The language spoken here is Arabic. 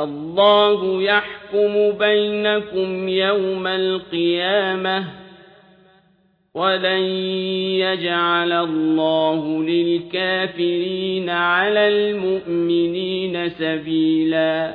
فالله يحكم بينكم يوم القيامة ولن يجعل الله للكافرين على المؤمنين سبيلا